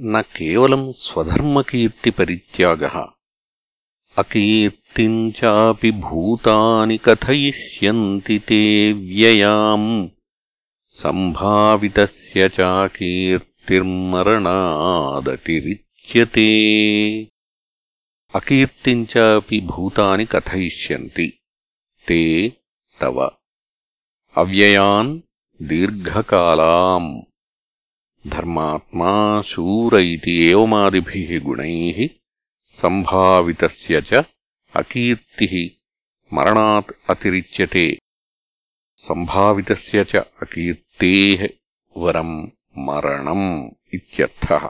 न केवलम् स्वधर्मकीर्तिपरित्यागः अकीर्तिम् चापि भूतानि कथयिष्यन्ति ते व्ययाम् सम्भावितस्य चाकीर्तिर्मरणादतिरिच्यते अकीर्तिम् चापि भूतानि कथयिष्यन्ति ते तव अव्ययान् दीर्घकालाम् ధర్మాత్మా శూర ఇది ఏవమాదిభిः గుణైः సంభావితస్య చ మరణాత్ అతిరిచ్యతే సంభావిత అకీర్తే వరం మరణం ఇత్యర్థः